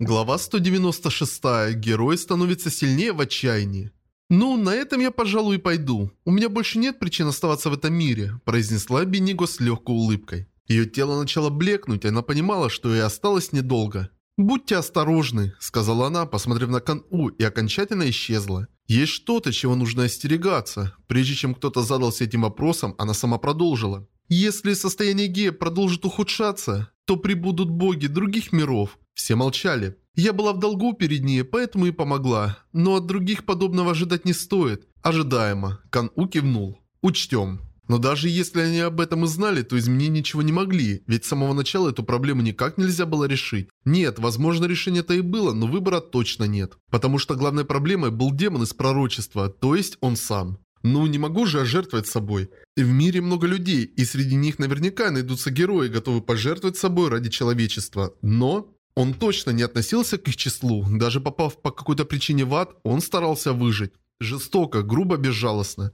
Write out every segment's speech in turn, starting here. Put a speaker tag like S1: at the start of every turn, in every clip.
S1: Глава 196. Герой становится сильнее в отчаянии. «Ну, на этом я, пожалуй, пойду. У меня больше нет причин оставаться в этом мире», произнесла Бениго с легкой улыбкой. Ее тело начало блекнуть, она понимала, что ей осталось недолго. «Будьте осторожны», — сказала она, посмотрев на Кан-У, и окончательно исчезла. «Есть что-то, чего нужно остерегаться». Прежде чем кто-то задался этим вопросом, она сама продолжила. «Если состояние Гея продолжит ухудшаться, то прибудут боги других миров. Все молчали. Я была в долгу перед ней, поэтому и помогла. Но от других подобного ожидать не стоит. Ожидаемо. Кан-У кивнул. Учтем. Но даже если они об этом и знали, то изменить ничего не могли, ведь с самого начала эту проблему никак нельзя было решить. Нет, возможно решение-то и было, но выбора точно нет. Потому что главной проблемой был демон из пророчества, то есть он сам. Ну, не могу же я жертвовать собой. И в мире много людей, и среди них наверняка найдутся герои, готовые пожертвовать собой ради человечества. Но... Он точно не относился к их числу. Даже попав по какой-то причине в ад, он старался выжить. Жестоко, грубо, безжалостно.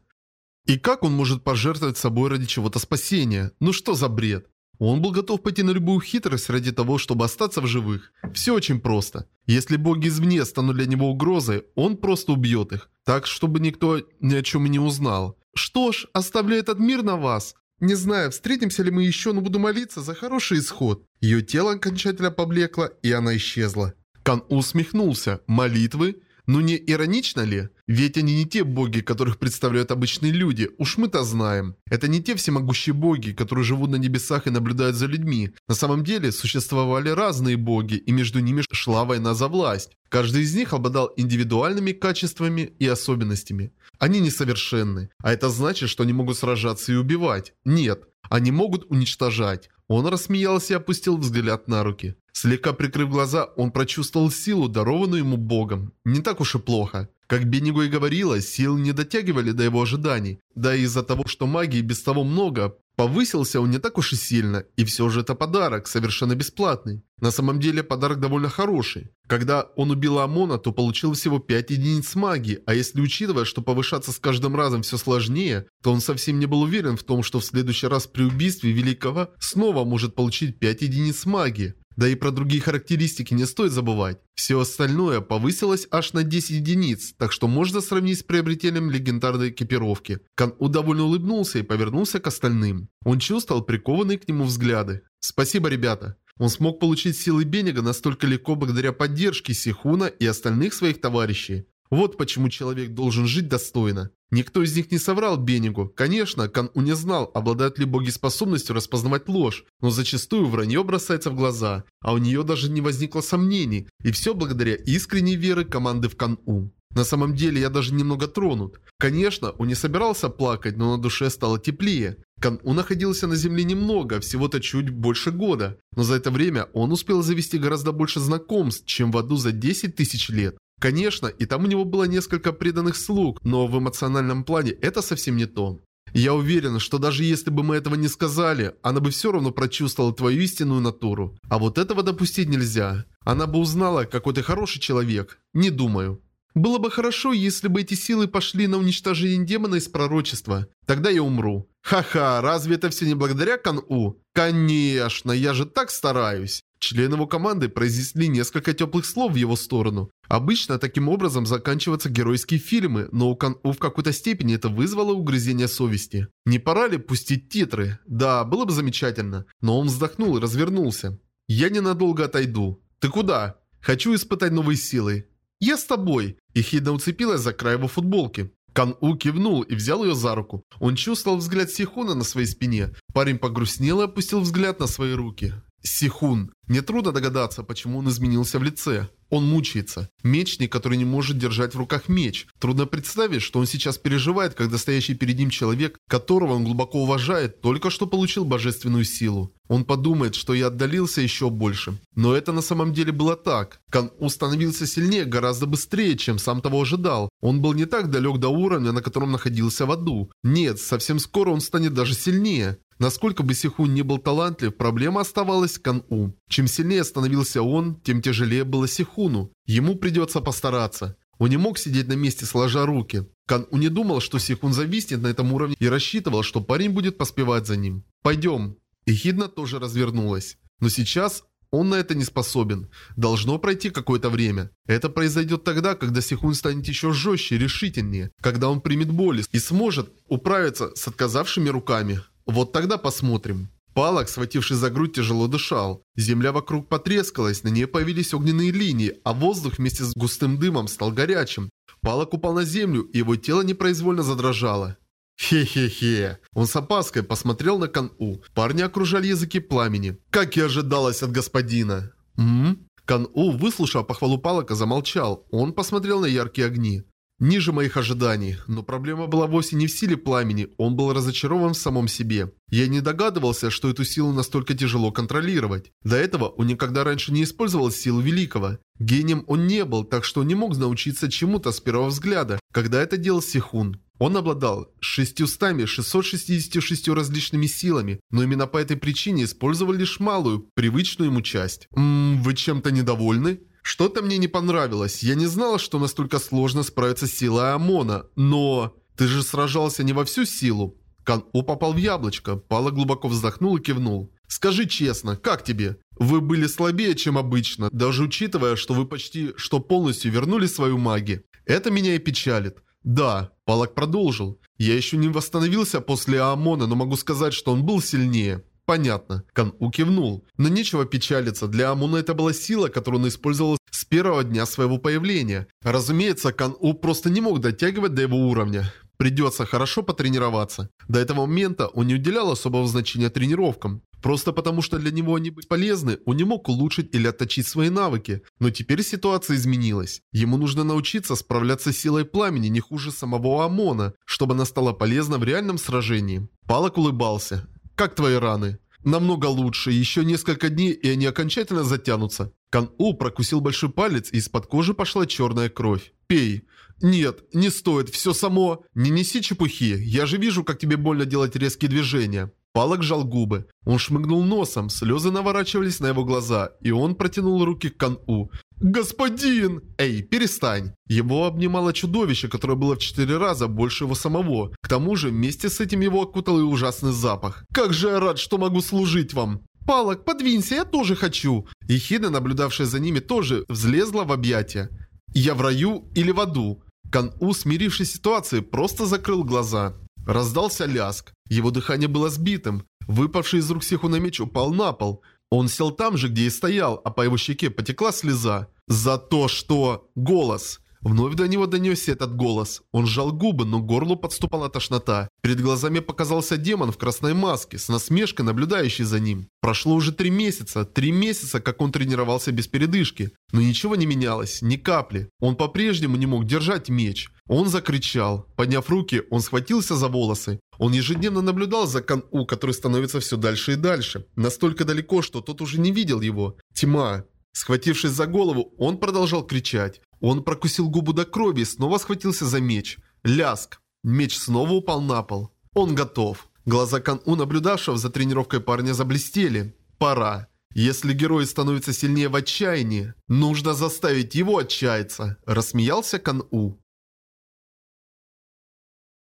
S1: И как он может пожертвовать собой ради чего-то спасения? Ну что за бред? Он был готов пойти на любую хитрость ради того, чтобы остаться в живых. Все очень просто. Если боги извне станут для него угрозой, он просто убьет их. Так, чтобы никто ни о чем и не узнал. Что ж, оставляю этот мир на вас. Не знаю, встретимся ли мы еще, но буду молиться за хороший исход. Ее тело окончательно поблекло, и она исчезла. Кан усмехнулся. Молитвы? Ну не иронично ли? Ведь они не те боги, которых представляют обычные люди, уж мы-то знаем. Это не те всемогущие боги, которые живут на небесах и наблюдают за людьми. На самом деле существовали разные боги, и между ними шла война за власть. Каждый из них обладал индивидуальными качествами и особенностями. Они несовершенны, а это значит, что они могут сражаться и убивать. Нет, они могут уничтожать. Он рассмеялся и опустил взгляд на руки. Слегка прикрыв глаза, он прочувствовал силу, дарованную ему Богом. Не так уж и плохо. Как Бениго и говорила, силы не дотягивали до его ожиданий. Да и из-за того, что магии без того много, повысился он не так уж и сильно. И все же это подарок, совершенно бесплатный. На самом деле подарок довольно хороший. Когда он убил Амона, то получил всего 5 единиц магии, а если учитывая, что повышаться с каждым разом все сложнее, то он совсем не был уверен в том, что в следующий раз при убийстве Великого снова может получить 5 единиц магии. Да и про другие характеристики не стоит забывать. Все остальное повысилось аж на 10 единиц, так что можно сравнить с приобретением легендарной экипировки. Кан-У довольно улыбнулся и повернулся к остальным. Он чувствовал прикованные к нему взгляды. «Спасибо, ребята». Он смог получить силы Бенига настолько легко благодаря поддержке Сихуна и остальных своих товарищей. Вот почему человек должен жить достойно. Никто из них не соврал Бенигу. Конечно, Кан-У не знал, обладают ли боги способностью распознавать ложь, но зачастую вранье бросается в глаза, а у нее даже не возникло сомнений, и все благодаря искренней веры команды в Кан-У. На самом деле я даже немного тронут. Конечно, он не собирался плакать, но на душе стало теплее. Кан-У находился на земле немного, всего-то чуть больше года. Но за это время он успел завести гораздо больше знакомств, чем в аду за 10 тысяч лет. Конечно, и там у него было несколько преданных слуг, но в эмоциональном плане это совсем не то. Я уверен, что даже если бы мы этого не сказали, она бы все равно прочувствовала твою истинную натуру. А вот этого допустить нельзя. Она бы узнала, какой ты хороший человек. Не думаю. Было бы хорошо, если бы эти силы пошли на уничтожение демона из пророчества. Тогда я умру. Ха-ха, разве это все не благодаря Кан-У? Конечно, я же так стараюсь. Члены его команды произнесли несколько теплых слов в его сторону. Обычно таким образом заканчиваются геройские фильмы, но у Кан-У в какой-то степени это вызвало угрызение совести. Не пора ли пустить титры? Да, было бы замечательно. Но он вздохнул и развернулся. Я ненадолго отойду. Ты куда? Хочу испытать новые силы. Я с тобой. И Хидна уцепилась за край его футболки. Кан-У кивнул и взял ее за руку. Он чувствовал взгляд Сихуна на своей спине. Парень погрустнел и опустил взгляд на свои руки. Сихун. Нетрудно догадаться, почему он изменился в лице. Он мучается. Мечник, который не может держать в руках меч. Трудно представить, что он сейчас переживает, когда стоящий перед ним человек, которого он глубоко уважает, только что получил божественную силу. Он подумает, что я отдалился еще больше. Но это на самом деле было так. Кан установился сильнее гораздо быстрее, чем сам того ожидал. Он был не так далек до уровня, на котором находился в аду. Нет, совсем скоро он станет даже сильнее. Насколько бы Сихун не был талантлив, проблема оставалась Кан-У. Чем сильнее становился он, тем тяжелее было Сихуну. Ему придется постараться. Он не мог сидеть на месте сложа руки. Кан-У не думал, что Сихун зависнет на этом уровне и рассчитывал, что парень будет поспевать за ним. «Пойдем». И Хидна тоже развернулась. Но сейчас Он на это не способен. Должно пройти какое-то время. Это произойдет тогда, когда Сихун станет еще жестче и решительнее, когда он примет боль и сможет управиться с отказавшими руками. Вот тогда посмотрим. Палок, схвативший за грудь, тяжело дышал. Земля вокруг потрескалась, на ней появились огненные линии, а воздух вместе с густым дымом стал горячим. Палок упал на землю, и его тело непроизвольно задрожало. Хе-хе-хе. Он с опаской посмотрел на Кан-У. Парни окружали языки пламени. Как и ожидалось от господина. М? Кан-У, выслушав похвалу Палака, замолчал. Он посмотрел на яркие огни. Ниже моих ожиданий, но проблема была вовсе не в силе пламени, он был разочарован в самом себе. Я не догадывался, что эту силу настолько тяжело контролировать. До этого он никогда раньше не использовал силу Великого. Гением он не был, так что не мог научиться чему-то с первого взгляда, когда это делал Сихун. Он обладал 600-666 различными силами, но именно по этой причине использовал лишь малую, привычную ему часть. «Ммм, вы чем-то недовольны?» Что-то мне не понравилось. Я не знала, что настолько сложно справиться с силой ОМОНа. Но... Ты же сражался не во всю силу. Кан-У попал в яблочко. Пала глубоко вздохнул и кивнул. «Скажи честно, как тебе? Вы были слабее, чем обычно, даже учитывая, что вы почти что полностью вернули свою магию. Это меня и печалит. Да, Палак продолжил. Я еще не восстановился после ОМОНа, но могу сказать, что он был сильнее. Понятно. Кан-У кивнул. Но нечего печалиться. Для Амуна это была сила, которую он использовал с первого дня своего появления. Разумеется, Кан-У просто не мог дотягивать до его уровня. Придется хорошо потренироваться. До этого момента он не уделял особого значения тренировкам. Просто потому, что для него они были полезны, он не мог улучшить или отточить свои навыки. Но теперь ситуация изменилась. Ему нужно научиться справляться с силой пламени не хуже самого ОМОНа, чтобы она стала полезна в реальном сражении. Палок улыбался. «Как твои раны?» «Намного лучше. Еще несколько дней, и они окончательно затянутся». Кан-У прокусил большой палец, и из-под кожи пошла черная кровь. «Пей». «Нет, не стоит, все само. Не неси чепухи. Я же вижу, как тебе больно делать резкие движения». Палок жал губы. Он шмыгнул носом, слезы наворачивались на его глаза, и он протянул руки к Кан-У. «Господин!» «Эй, перестань!» Его обнимало чудовище, которое было в четыре раза больше его самого. К тому же, вместе с этим его окутал и ужасный запах. «Как же я рад, что могу служить вам!» «Палок, подвинься, я тоже хочу!» И Хида, наблюдавшая за ними, тоже взлезла в объятия. «Я в раю или в аду?» Кан-У, смирившись с ситуацией, просто закрыл глаза. Раздался ляск. Его дыхание было сбитым. Выпавший из рук Сихуна меч упал на пол. Он сел там же, где и стоял, а по его щеке потекла слеза. За то, что... Голос. Вновь до него донесся этот голос. Он сжал губы, но горлу подступала тошнота. Перед глазами показался демон в красной маске, с насмешкой наблюдающий за ним. Прошло уже три месяца, три месяца, как он тренировался без передышки. Но ничего не менялось, ни капли. Он по-прежнему не мог держать меч. Он закричал. Подняв руки, он схватился за волосы. Он ежедневно наблюдал за Кан-У, который становится все дальше и дальше. Настолько далеко, что тот уже не видел его. Тьма. Схватившись за голову, он продолжал кричать. Он прокусил губу до крови и снова схватился за меч. Ляск. Меч снова упал на пол. Он готов. Глаза Кан-У, наблюдавшего за тренировкой парня, заблестели. Пора. Если герой становится сильнее в отчаянии, нужно заставить его отчаяться. Рассмеялся Кан-У.